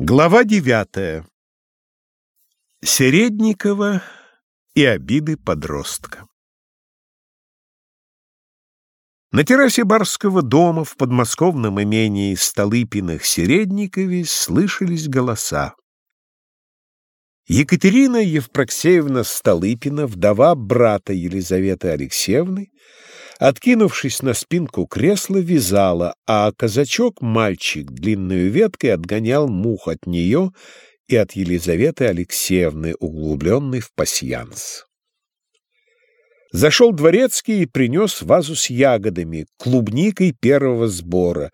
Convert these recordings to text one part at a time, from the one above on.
Глава девятая. Середникова и обиды подростка. На террасе барского дома в подмосковном имении Столыпиных-Середникове слышались голоса. Екатерина Евпроксеевна Столыпина, вдова брата Елизаветы Алексеевны, откинувшись на спинку кресла, вязала, а казачок-мальчик длинную веткой отгонял мух от нее и от Елизаветы Алексеевны, углубленной в пасьянс. Зашел дворецкий и принес вазу с ягодами, клубникой первого сбора,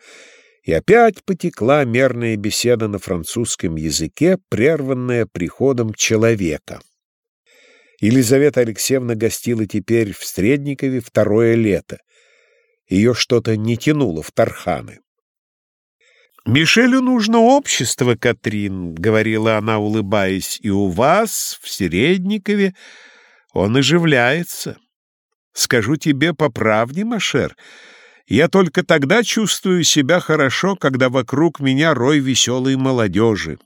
и опять потекла мерная беседа на французском языке, прерванная приходом человека. Елизавета Алексеевна гостила теперь в Средникове второе лето. Ее что-то не тянуло в Тарханы. «Мишелю нужно общество, Катрин», — говорила она, улыбаясь, — «и у вас, в Средникове, он оживляется. Скажу тебе по правде, Машер, я только тогда чувствую себя хорошо, когда вокруг меня рой веселой молодежи.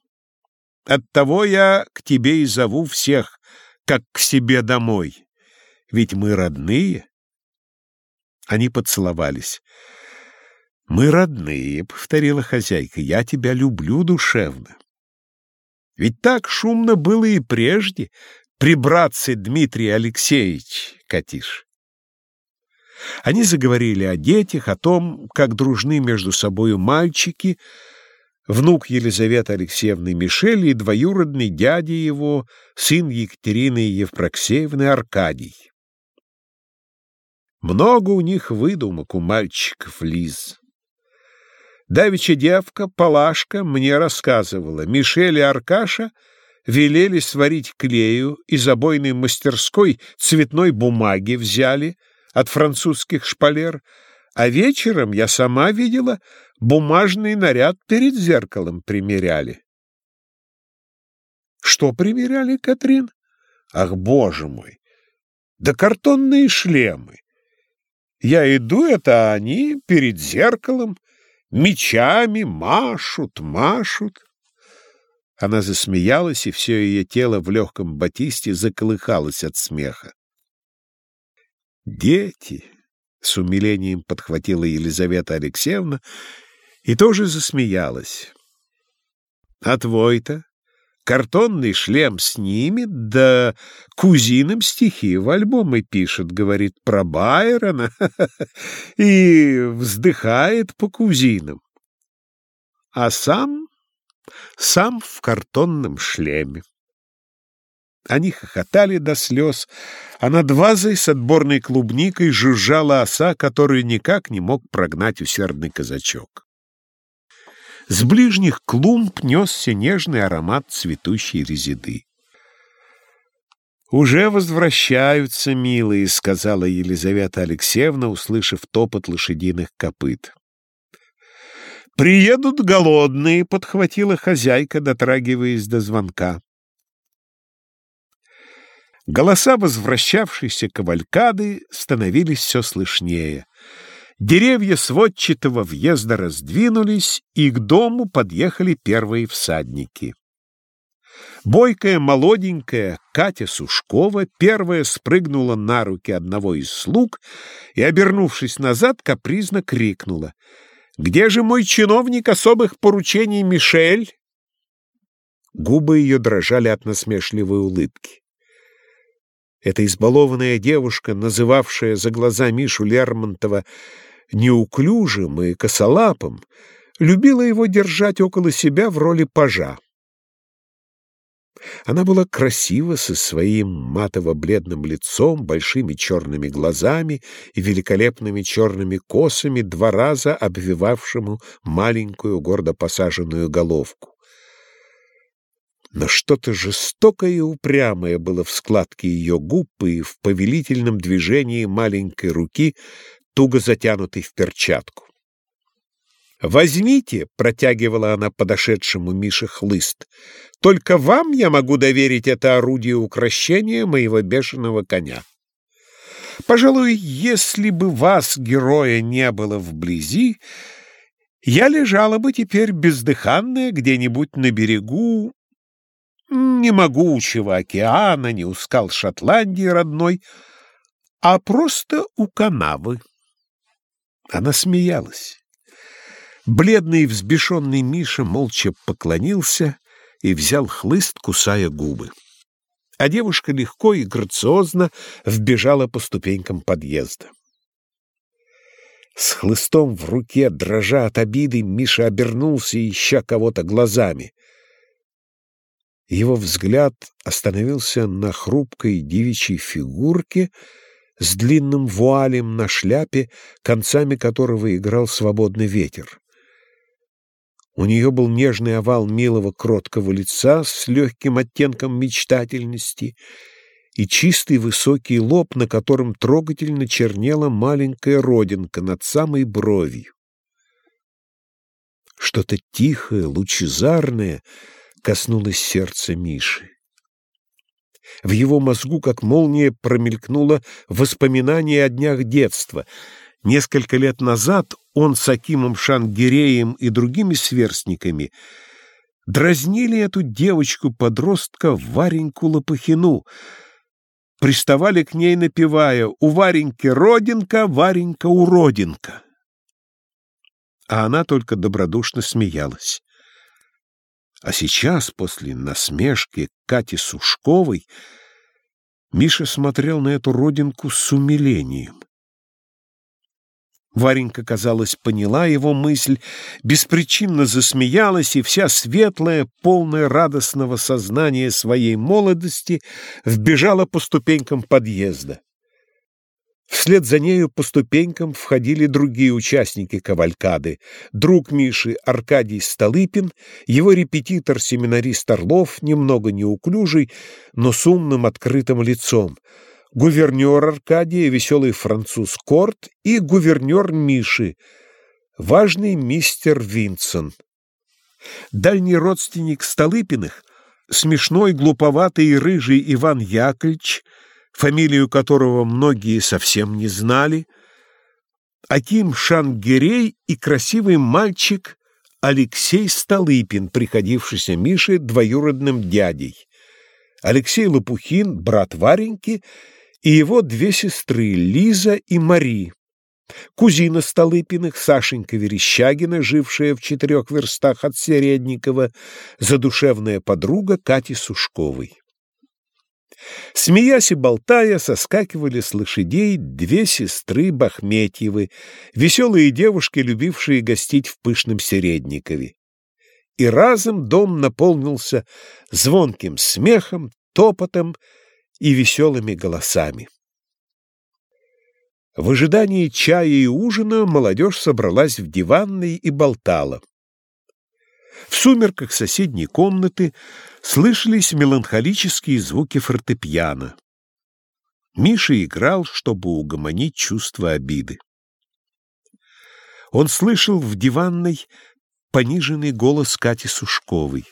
Оттого я к тебе и зову всех, как к себе домой. Ведь мы родные. Они поцеловались. «Мы родные», — повторила хозяйка, — «я тебя люблю душевно». Ведь так шумно было и прежде, при братце Дмитрий Алексеевич, Катиш. Они заговорили о детях, о том, как дружны между собою мальчики — внук Елизаветы Алексеевны Мишель и двоюродный дядя его, сын Екатерины Евпроксеевны Аркадий. Много у них выдумок у мальчиков Лиз. Давича девка, Палашка, мне рассказывала, Мишель и Аркаша велели сварить клею из обойной мастерской цветной бумаги взяли от французских шпалер, а вечером я сама видела, бумажный наряд перед зеркалом примеряли. Что примеряли, Катрин? Ах, боже мой! Да картонные шлемы. Я иду, это они перед зеркалом, мечами машут, машут. Она засмеялась, и все ее тело в легком батисте заколыхалось от смеха. Дети! — с умилением подхватила Елизавета Алексеевна и тоже засмеялась. — А твой-то? Картонный шлем снимет, да кузинам стихи в альбомы пишет, говорит про Байрона и вздыхает по кузинам. А сам, сам в картонном шлеме. Они хохотали до слез, а над вазой с отборной клубникой жужжала оса, которую никак не мог прогнать усердный казачок. С ближних клумб несся нежный аромат цветущей резиды. «Уже возвращаются, милые», — сказала Елизавета Алексеевна, услышав топот лошадиных копыт. «Приедут голодные», — подхватила хозяйка, дотрагиваясь до звонка. Голоса возвращавшейся кавалькады становились все слышнее. Деревья сводчатого въезда раздвинулись, и к дому подъехали первые всадники. Бойкая, молоденькая Катя Сушкова первая спрыгнула на руки одного из слуг и, обернувшись назад, капризно крикнула. «Где же мой чиновник особых поручений Мишель?» Губы ее дрожали от насмешливой улыбки. Эта избалованная девушка, называвшая за глаза Мишу Лермонтова неуклюжим и косолапым, любила его держать около себя в роли пажа. Она была красива со своим матово-бледным лицом, большими черными глазами и великолепными черными косами, два раза обвивавшему маленькую гордо посаженную головку. Но что-то жестокое и упрямое было в складке ее губ и в повелительном движении маленькой руки, туго затянутой в перчатку. «Возьмите», — протягивала она подошедшему Мише хлыст, — «только вам я могу доверить это орудие укращения моего бешеного коня. Пожалуй, если бы вас, героя, не было вблизи, Я лежала бы теперь бездыханная где-нибудь на берегу не могучего океана, не у скал Шотландии родной, а просто у канавы. Она смеялась. Бледный и взбешенный Миша молча поклонился и взял хлыст, кусая губы. А девушка легко и грациозно вбежала по ступенькам подъезда. С хлыстом в руке, дрожа от обиды, Миша обернулся, ища кого-то глазами. Его взгляд остановился на хрупкой девичьей фигурке с длинным вуалем на шляпе, концами которого играл свободный ветер. У нее был нежный овал милого кроткого лица с легким оттенком мечтательности и чистый высокий лоб, на котором трогательно чернела маленькая родинка над самой бровью. Что-то тихое, лучезарное коснулось сердца Миши. В его мозгу, как молния, промелькнуло воспоминание о днях детства — Несколько лет назад он с Акимом Шангиреем и другими сверстниками дразнили эту девочку-подростка Вареньку Лопахину, приставали к ней, напевая «У Вареньки родинка, Варенька уродинка». А она только добродушно смеялась. А сейчас, после насмешки Кати Сушковой, Миша смотрел на эту родинку с умилением. Варенька, казалось, поняла его мысль, беспричинно засмеялась, и вся светлая, полная радостного сознания своей молодости, вбежала по ступенькам подъезда. Вслед за нею по ступенькам входили другие участники кавалькады. Друг Миши Аркадий Столыпин, его репетитор-семинарист Орлов, немного неуклюжий, но с умным открытым лицом — гувернер Аркадия, веселый француз Корт и гувернер Миши, важный мистер Винсон. Дальний родственник Столыпиных, смешной, глуповатый и рыжий Иван Яковлевич, фамилию которого многие совсем не знали, Аким Шангерей и красивый мальчик Алексей Столыпин, приходившийся Мише двоюродным дядей. Алексей Лопухин, брат Вареньки, и его две сестры Лиза и Мари, кузина Столыпиных, Сашенька Верещагина, жившая в четырех верстах от Середникова, задушевная подруга Кати Сушковой. Смеясь и болтая, соскакивали с лошадей две сестры Бахметьевы, веселые девушки, любившие гостить в пышном Середникове. И разом дом наполнился звонким смехом, топотом, и веселыми голосами. В ожидании чая и ужина молодежь собралась в диванной и болтала. В сумерках соседней комнаты слышались меланхолические звуки фортепиано. Миша играл, чтобы угомонить чувство обиды. Он слышал в диванной пониженный голос Кати Сушковой.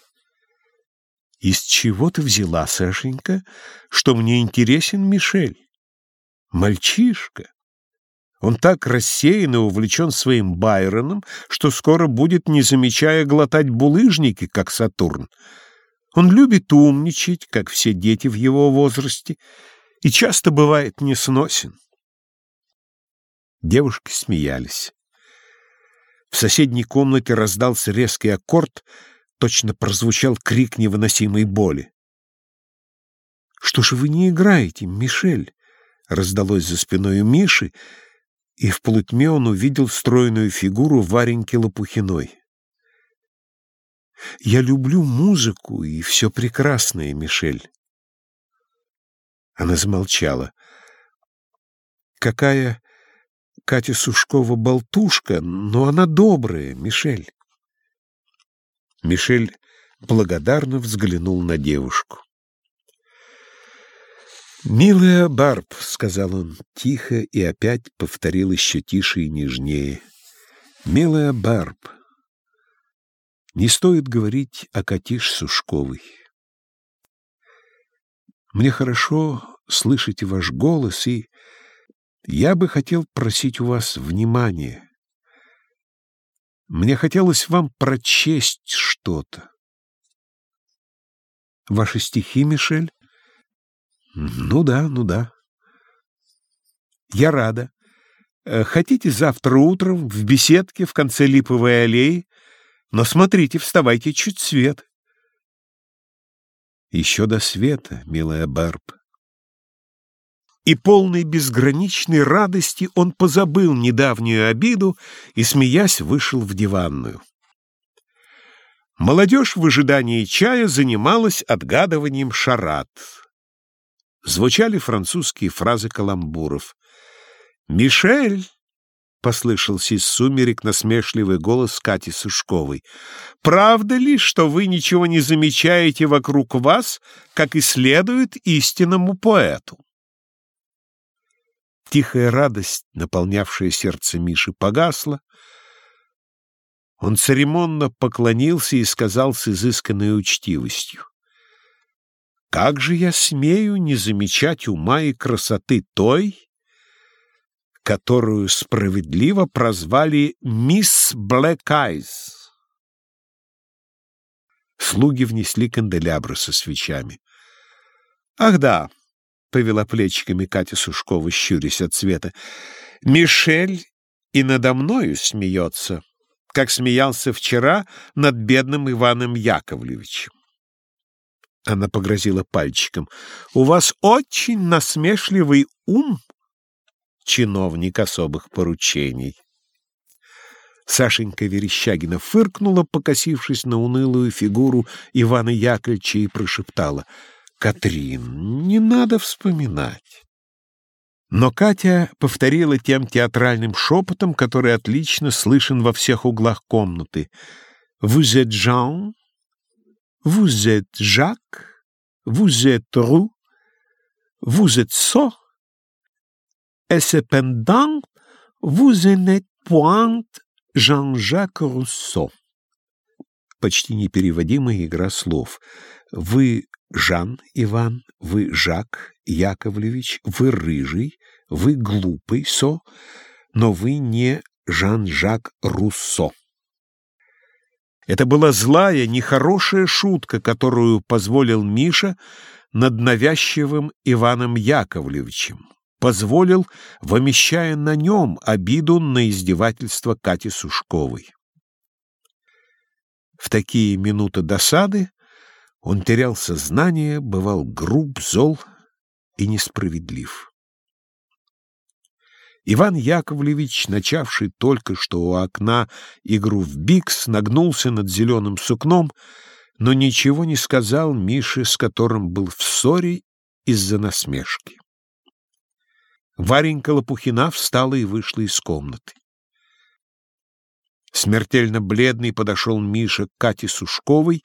Из чего ты взяла, Сашенька, что мне интересен Мишель? Мальчишка. Он так рассеян и увлечен своим Байроном, что скоро будет, не замечая, глотать булыжники, как Сатурн. Он любит умничать, как все дети в его возрасте, и часто бывает несносен. Девушки смеялись. В соседней комнате раздался резкий аккорд — точно прозвучал крик невыносимой боли. «Что же вы не играете, Мишель?» — раздалось за спиной у Миши, и в полутьме он увидел стройную фигуру Вареньки Лопухиной. «Я люблю музыку и все прекрасное, Мишель». Она замолчала. «Какая Катя Сушкова болтушка, но она добрая, Мишель». Мишель благодарно взглянул на девушку. «Милая Барб», — сказал он тихо и опять повторил еще тише и нежнее. «Милая Барб, не стоит говорить о Катиш Сушковой. Мне хорошо слышите ваш голос, и я бы хотел просить у вас внимания. Мне хотелось вам прочесть что-то. Ваши стихи, Мишель? Ну да, ну да. Я рада. Э, хотите завтра утром в беседке в конце Липовой аллеи? Но смотрите, вставайте чуть свет. Еще до света, милая Барб. И полной безграничной радости он позабыл недавнюю обиду и, смеясь, вышел в диванную. Молодежь в ожидании чая занималась отгадыванием шарат. Звучали французские фразы каламбуров. «Мишель!» — послышался из сумерек насмешливый голос Кати Сушковой. «Правда ли, что вы ничего не замечаете вокруг вас, как и следует истинному поэту?» Тихая радость, наполнявшая сердце Миши, погасла, он церемонно поклонился и сказал с изысканной учтивостью. «Как же я смею не замечать ума и красоты той, которую справедливо прозвали «Мисс Блэк Айз»?» Слуги внесли канделябры со свечами. «Ах да!» — повела плечиками Катя Сушкова, щурясь от света. «Мишель и надо мною смеется» как смеялся вчера над бедным Иваном Яковлевичем. Она погрозила пальчиком. «У вас очень насмешливый ум, чиновник особых поручений». Сашенька Верещагина фыркнула, покосившись на унылую фигуру Ивана Яковлевича, и прошептала. «Катрин, не надо вспоминать». Но Катя повторила тем театральным шепотом, который отлично слышен во всех углах комнаты. «Vous êtes Jean? Vous êtes Jacques? Vous êtes Roux? Vous êtes Sot? Et cependant, vous n'êtes point Jean-Jacques Rousseau». Почти непереводимая игра слов. «Вы Жан Иван, вы Жак Яковлевич, вы рыжий, вы глупый, Со, но вы не Жан-Жак Руссо. Это была злая, нехорошая шутка, которую позволил Миша над навязчивым Иваном Яковлевичем. Позволил, вымещая на нем обиду на издевательство Кати Сушковой. В такие минуты досады он терял сознание, бывал груб, зол и несправедлив. Иван Яковлевич, начавший только что у окна игру в бикс, нагнулся над зеленым сукном, но ничего не сказал Мише, с которым был в ссоре из-за насмешки. Варенька Лопухина встала и вышла из комнаты. Смертельно бледный подошел Миша к Кате Сушковой,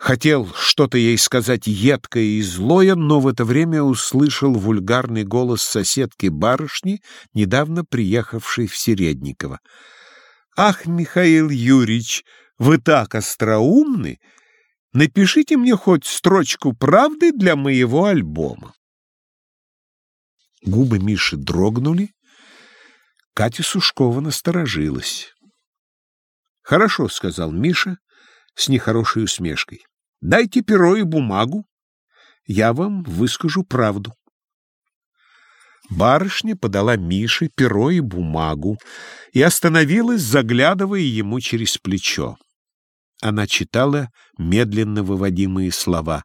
Хотел что-то ей сказать едкое и злое, но в это время услышал вульгарный голос соседки-барышни, недавно приехавшей в Середниково. «Ах, Михаил Юрьевич, вы так остроумны! Напишите мне хоть строчку правды для моего альбома». Губы Миши дрогнули. Катя Сушкова насторожилась. «Хорошо», — сказал Миша с нехорошей усмешкой. Дайте перо и бумагу, я вам выскажу правду. Барышня подала Мише перо и бумагу и остановилась, заглядывая ему через плечо. Она читала медленно выводимые слова.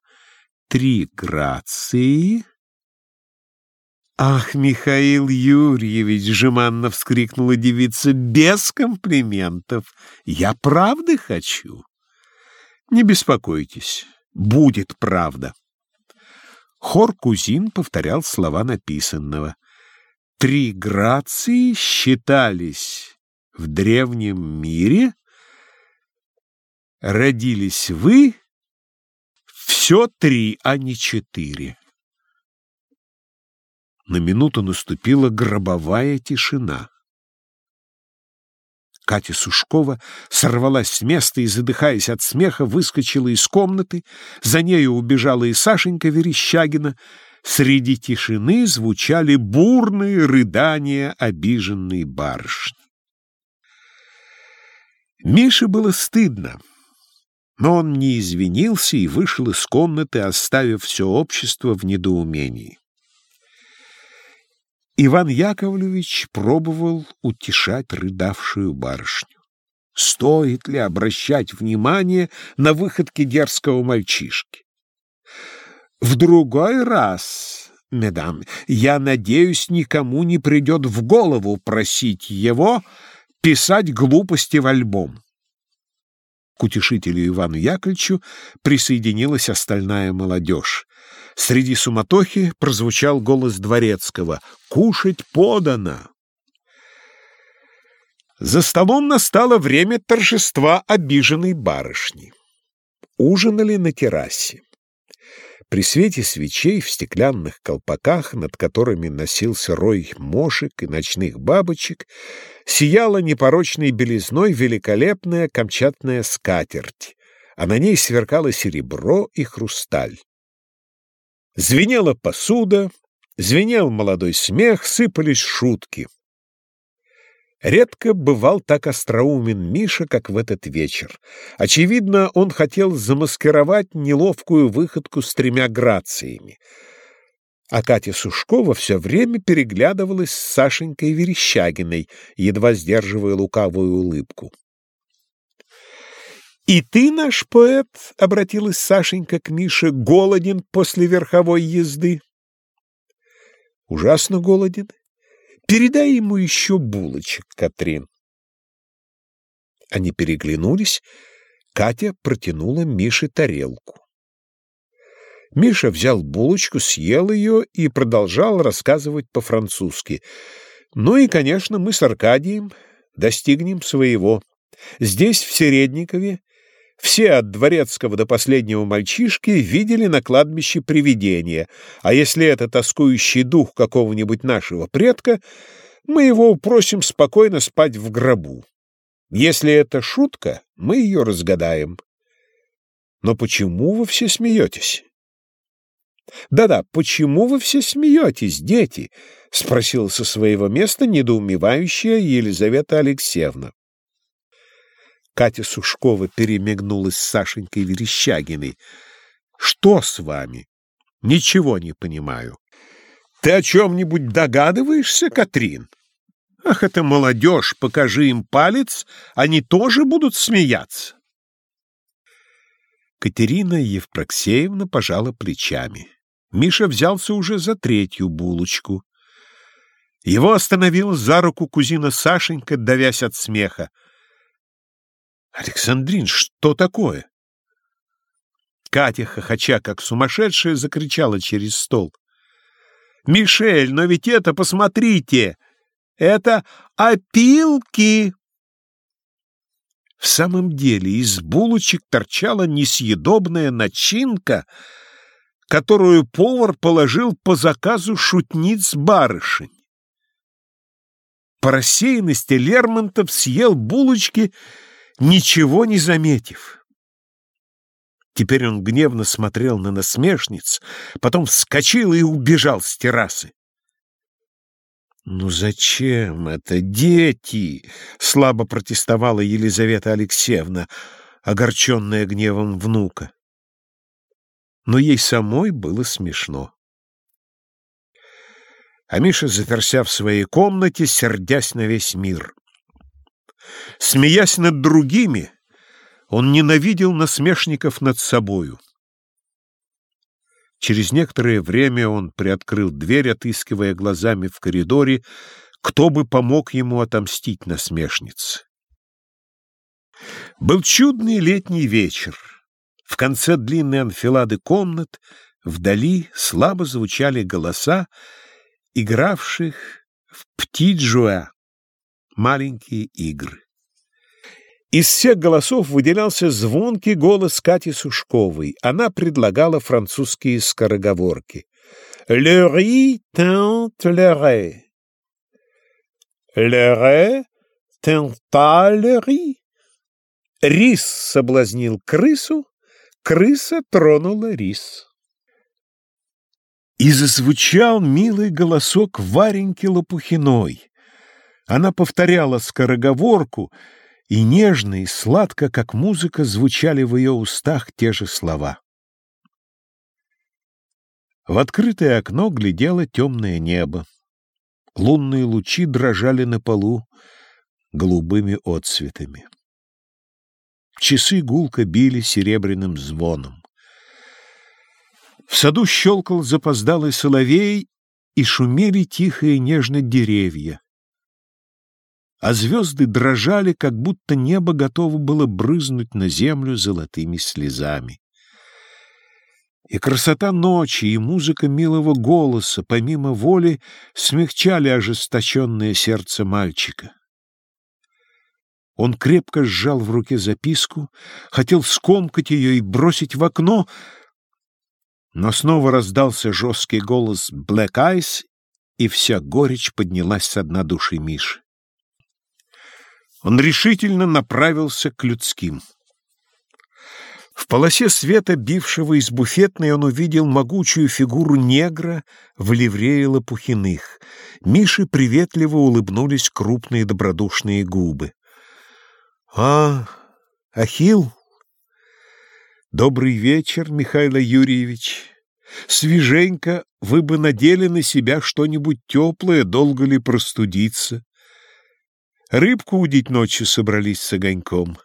«Три грации...» «Ах, Михаил Юрьевич!» — жеманно вскрикнула девица. «Без комплиментов! Я правды хочу!» Не беспокойтесь, будет правда. Хор Кузин повторял слова написанного. Три грации считались в древнем мире. Родились вы все три, а не четыре. На минуту наступила гробовая тишина. Катя Сушкова сорвалась с места и, задыхаясь от смеха, выскочила из комнаты. За нею убежала и Сашенька Верещагина. Среди тишины звучали бурные рыдания обиженной барышни. Мише было стыдно, но он не извинился и вышел из комнаты, оставив все общество в недоумении. Иван Яковлевич пробовал утешать рыдавшую барышню. Стоит ли обращать внимание на выходки дерзкого мальчишки? В другой раз, медам, я надеюсь, никому не придет в голову просить его писать глупости в альбом. К утешителю Ивану Яковлевичу присоединилась остальная молодежь. Среди суматохи прозвучал голос Дворецкого «Кушать подано!». За столом настало время торжества обиженной барышни. Ужинали на террасе. При свете свечей в стеклянных колпаках, над которыми носился рой мошек и ночных бабочек, сияла непорочной белизной великолепная камчатная скатерть, а на ней сверкало серебро и хрусталь. Звенела посуда, звенел молодой смех, сыпались шутки. Редко бывал так остроумен Миша, как в этот вечер. Очевидно, он хотел замаскировать неловкую выходку с тремя грациями. А Катя Сушкова все время переглядывалась с Сашенькой Верещагиной, едва сдерживая лукавую улыбку. «И ты, наш поэт, — обратилась Сашенька к Мише, — голоден после верховой езды?» «Ужасно голоден. Передай ему еще булочек, Катрин. Они переглянулись. Катя протянула Мише тарелку. Миша взял булочку, съел ее и продолжал рассказывать по-французски. Ну и, конечно, мы с Аркадием достигнем своего. Здесь, в Середникове, все от дворецкого до последнего мальчишки видели на кладбище привидения, а если это тоскующий дух какого-нибудь нашего предка, мы его упросим спокойно спать в гробу. Если это шутка, мы ее разгадаем. Но почему вы все смеетесь? «Да-да, почему вы все смеетесь, дети?» — спросила со своего места недоумевающая Елизавета Алексеевна. Катя Сушкова перемигнулась с Сашенькой Верещагиной. «Что с вами? Ничего не понимаю. Ты о чем-нибудь догадываешься, Катрин? Ах, это молодежь, покажи им палец, они тоже будут смеяться». Катерина Евпроксеевна пожала плечами. Миша взялся уже за третью булочку. Его остановила за руку кузина Сашенька, давясь от смеха. «Александрин, что такое?» Катя, хохоча как сумасшедшая, закричала через стол. «Мишель, но ведь это, посмотрите, это опилки!» В самом деле из булочек торчала несъедобная начинка, которую повар положил по заказу шутниц барышень. По рассеянности Лермонтов съел булочки ничего не заметив. Теперь он гневно смотрел на насмешниц, потом вскочил и убежал с террасы. «Ну зачем это, дети?» — слабо протестовала Елизавета Алексеевна, огорченная гневом внука. Но ей самой было смешно. А Миша заперся в своей комнате, сердясь на весь мир. Смеясь над другими, он ненавидел насмешников над собою. Через некоторое время он приоткрыл дверь, отыскивая глазами в коридоре, кто бы помог ему отомстить насмешнице. Был чудный летний вечер. В конце длинной анфилады комнат вдали слабо звучали голоса, игравших в птиджуа маленькие игры. Из всех голосов выделялся звонкий голос Кати Сушковой. Она предлагала французские скороговорки. «Le riz teint le riz». «Le riz tenta le riz». Рис соблазнил крысу, крыса тронула рис. И зазвучал милый голосок Вареньки Лопухиной. Она повторяла скороговорку, И нежно и сладко, как музыка, звучали в ее устах те же слова. В открытое окно глядело темное небо. Лунные лучи дрожали на полу голубыми отцветами. Часы гулко били серебряным звоном. В саду щелкал запоздалый соловей, и шумели тихо и нежно деревья. А звезды дрожали, как будто небо готово было брызнуть на землю золотыми слезами. И красота ночи, и музыка милого голоса, помимо воли, смягчали ожесточенное сердце мальчика. Он крепко сжал в руке записку, хотел скомкать ее и бросить в окно, но снова раздался жесткий голос «Black Eyes», и вся горечь поднялась с дна души Миши. Он решительно направился к людским. В полосе света, бившего из буфетной, он увидел могучую фигуру негра в ливрее лопухиных. Мише приветливо улыбнулись крупные добродушные губы. — А, Ахил? Добрый вечер, Михаил Юрьевич. Свеженько вы бы надели на себя что-нибудь теплое, долго ли простудиться. Рыбку удить ночью собрались с огоньком.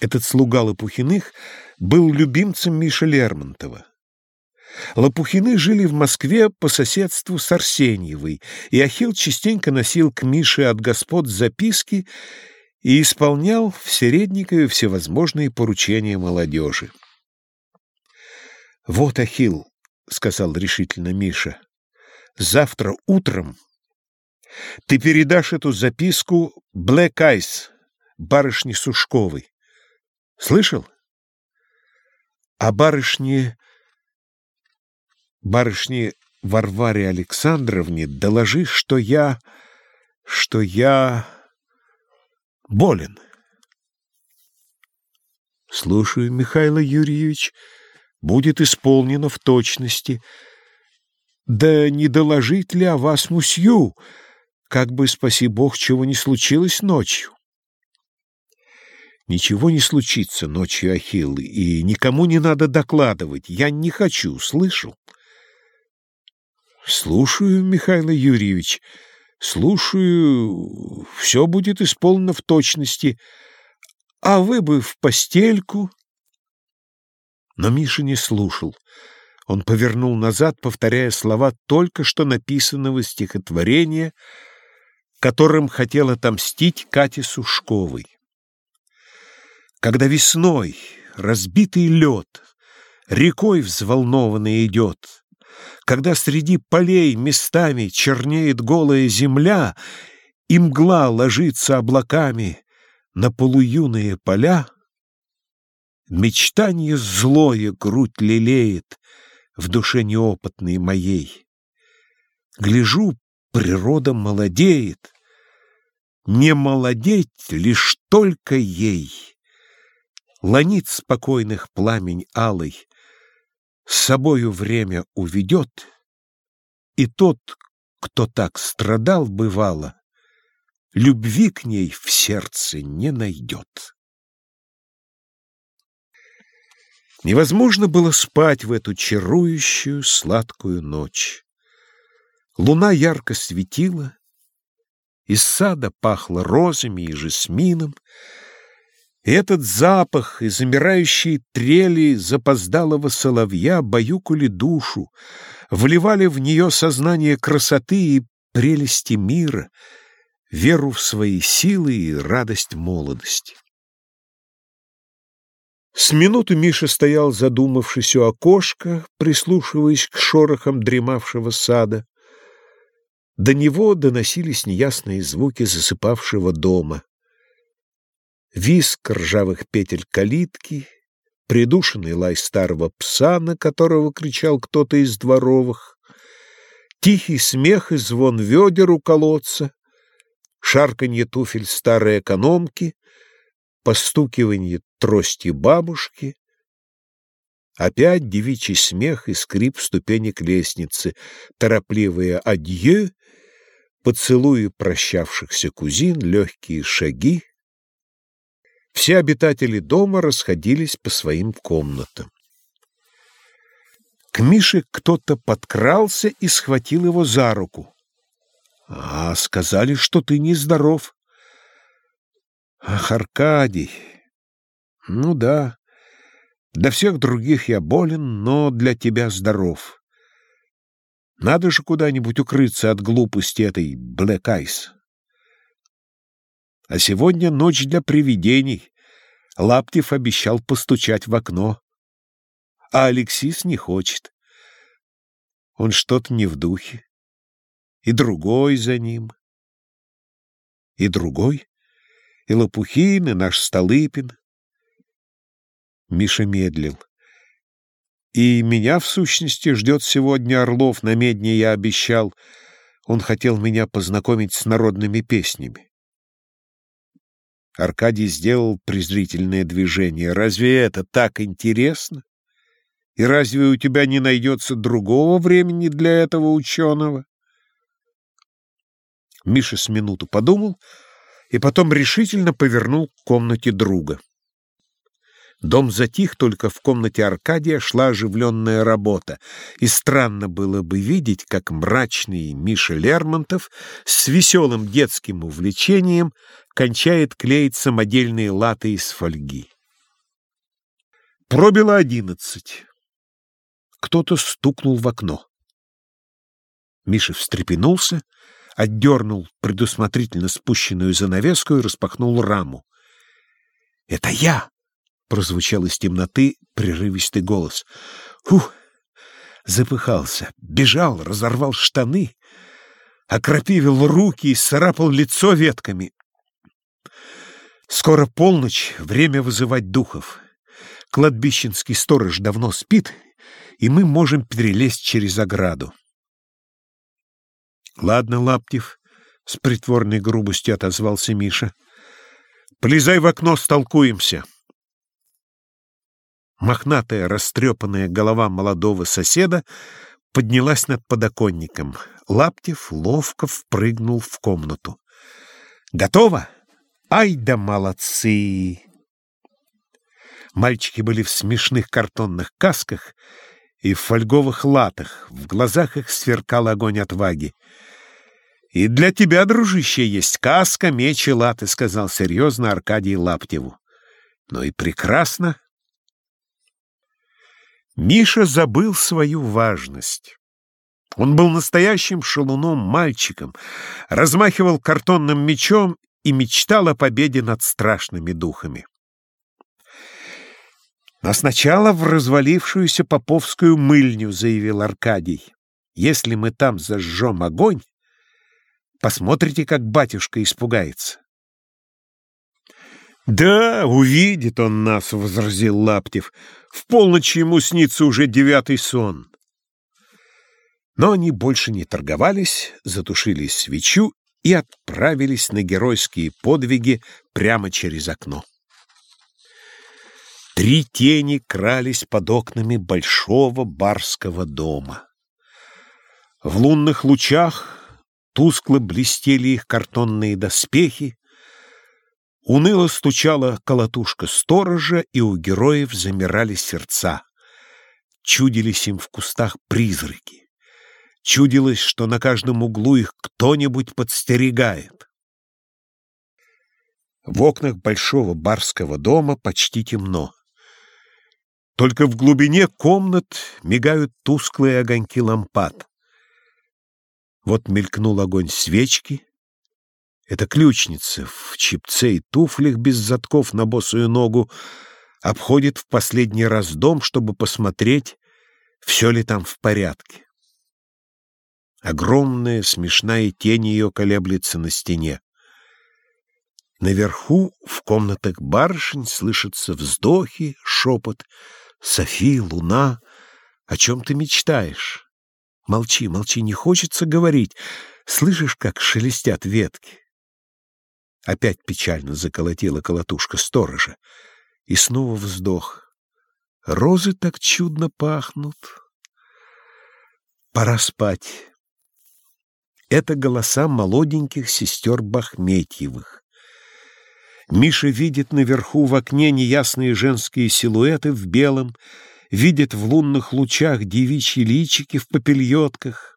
Этот слуга Лопухиных был любимцем Миши Лермонтова. Лопухины жили в Москве по соседству с Арсеньевой, и Ахилл частенько носил к Мише от господ записки и исполнял в Середникове всевозможные поручения молодежи. «Вот, Ахилл», — сказал решительно Миша, — «завтра утром ты передашь эту записку Блэк Айс, барышне Сушковой. Слышал? А барышне... барышне Варваре Александровне доложи, что я... что я болен. Слушаю, Михаил Юрьевич, будет исполнено в точности. Да не доложить ли о вас мусью, как бы, спаси бог, чего не случилось ночью? Ничего не случится ночью, Ахилл, и никому не надо докладывать. Я не хочу, слышал? Слушаю, Михаил Юрьевич, слушаю. Все будет исполнено в точности. А вы бы в постельку. Но Миша не слушал. Он повернул назад, повторяя слова только что написанного стихотворения, которым хотел отомстить Кате Сушковой. Когда весной разбитый лед рекой взволнованно идет, когда среди полей местами чернеет голая земля и мгла ложится облаками на полуюные поля, мечтание злое грудь лелеет в душе неопытной моей. Гляжу, природа молодеет, не молодеть лишь только ей — ланит спокойных пламень алый, с собою время уведет, и тот, кто так страдал, бывало, любви к ней в сердце не найдет. Невозможно было спать в эту чарующую сладкую ночь. Луна ярко светила, из сада пахло розами и жасмином, и этот запах и замирающие трели запоздалого соловья баюкали душу, вливали в нее сознание красоты и прелести мира, веру в свои силы и радость молодости. С минуту Миша стоял, задумавшись у окошка, прислушиваясь к шорохам дремавшего сада. До него доносились неясные звуки засыпавшего дома. Виск ржавых петель калитки, придушенный лай старого пса, на которого кричал кто-то из дворовых, тихий смех и звон ведер у колодца, шарканье туфель старой экономки, постукивание трости бабушки, опять девичий смех и скрип ступенек лестницы, торопливые адье, поцелуи прощавшихся кузин, легкие шаги. Все обитатели дома расходились по своим комнатам. К Мише кто-то подкрался и схватил его за руку. — А, сказали, что ты нездоров. — Ах, Аркадий! Ну да, для всех других я болен, но для тебя здоров. Надо же куда-нибудь укрыться от глупости этой Блэк Айс. А сегодня ночь для привидений. Лаптев обещал постучать в окно. А Алексис не хочет. Он что-то не в духе. И другой за ним. И другой. И Лопухин, и наш Столыпин. Миша медлил. И меня, в сущности, ждет сегодня Орлов, на медне я обещал. Он хотел меня познакомить с народными песнями. Аркадий сделал презрительное движение. «Разве это так интересно? И разве у тебя не найдется другого времени для этого ученого?» Миша с минуту подумал и потом решительно повернул к комнате друга. Дом затих, только в комнате Аркадия шла оживленная работа, и странно было бы видеть, как мрачный Миша Лермонтов с веселым детским увлечением кончает клеить самодельные латы из фольги. Пробило одиннадцать. Кто-то стукнул в окно. Миша встрепенулся, отдернул предусмотрительно спущенную занавеску и распахнул раму. — Это я! — прозвучал из темноты прерывистый голос. «Ух!» Запыхался, бежал, разорвал штаны, окропивил руки и царапал лицо ветками. Скоро полночь, время вызывать духов. Кладбищенский сторож давно спит, и мы можем перелезть через ограду. — Ладно, Лаптев, — с притворной грубостью отозвался Миша. — Полезай в окно, столкуемся. — Мохнатая, растрепанная голова молодого соседа поднялась над подоконником. Лаптев ловко впрыгнул в комнату. «Готово? Ай да молодцы!» Мальчики были в смешных картонных касках и в фольговых латах. В глазах их сверкал огонь отваги. «И для тебя, дружище, есть каска, меч и латы», — сказал серьезно Аркадий Лаптеву. «Ну и прекрасно. Миша забыл свою важность. Он был настоящим шалуном-мальчиком, размахивал картонным мечом и мечтал о победе над страшными духами. «Но сначала в развалившуюся поповскую мыльню», — заявил Аркадий. «Если мы там зажжем огонь, посмотрите, как батюшка испугается». «Да, увидит он нас», — возразил Лаптев. «В полночь ему снится уже девятый сон». Но они больше не торговались, затушили свечу и отправились на геройские подвиги прямо через окно. Три тени крались под окнами большого барского дома. В лунных лучах тускло блестели их картонные доспехи, Уныло стучала колотушка сторожа, и у героев замирали сердца. Чудились им в кустах призраки. Чудилось, что на каждом углу их кто-нибудь подстерегает. В окнах большого барского дома почти темно. Только в глубине комнат мигают тусклые огоньки лампад. Вот мелькнул огонь свечки, эта ключница в чипце и туфлях без затков на босую ногу обходит в последний раз дом, чтобы посмотреть, все ли там в порядке. Огромная смешная тень ее колеблется на стене. Наверху, в комнатах барышень, слышатся вздохи, шепот. «Софи, луна, о чем ты мечтаешь?» Молчи, молчи, не хочется говорить. Слышишь, как шелестят ветки? Опять печально заколотила колотушка сторожа. И снова вздох. Розы так чудно пахнут. Пора спать. Это голоса молоденьких сестер Бахметьевых. Миша видит наверху в окне неясные женские силуэты в белом, видит в лунных лучах девичьи личики в попельотках.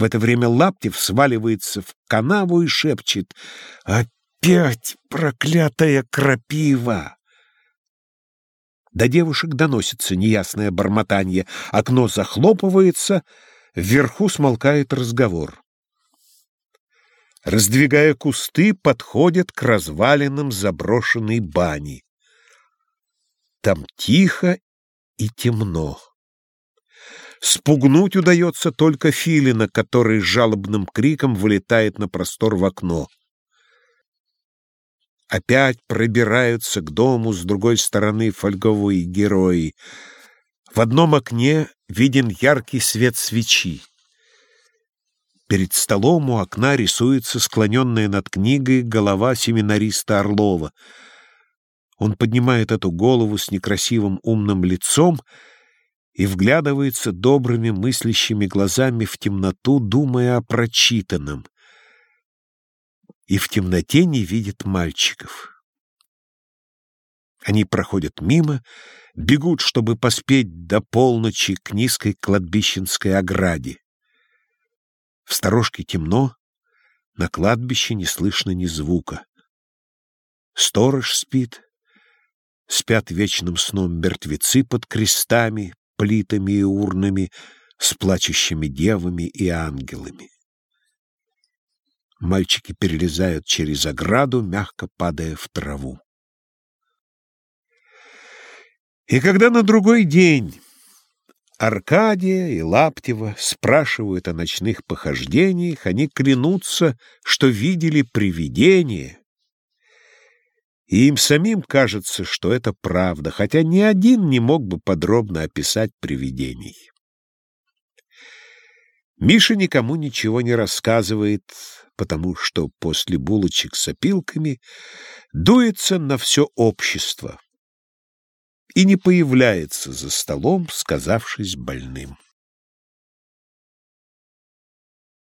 В это время Лаптев сваливается в канаву и шепчет «Опять проклятая крапива!» До девушек доносится неясное бормотание, окно захлопывается, вверху смолкает разговор. Раздвигая кусты, подходят к развалинам заброшенной бани. Там тихо и темно. Спугнуть удается только филина, который жалобным криком вылетает на простор в окно. Опять пробираются к дому с другой стороны фольговые герои. В одном окне виден яркий свет свечи. Перед столом у окна рисуется склоненная над книгой голова семинариста Орлова. Он поднимает эту голову с некрасивым умным лицом и вглядывается добрыми мыслящими глазами в темноту, думая о прочитанном — и в темноте не видит мальчиков. Они проходят мимо, бегут, чтобы поспеть до полночи к низкой кладбищенской ограде. В сторожке темно, на кладбище не слышно ни звука. Сторож спит, спят вечным сном мертвецы под крестами, плитами и урнами, с плачущими девами и ангелами. Мальчики перелезают через ограду, мягко падая в траву. И когда на другой день Аркадия и Лаптева спрашивают о ночных похождениях, они клянутся, что видели привидение, и им самим кажется, что это правда, хотя ни один не мог бы подробно описать привидений. Миша никому ничего не рассказывает, потому что после булочек с опилками дуется на все общество и не появляется за столом, сказавшись больным.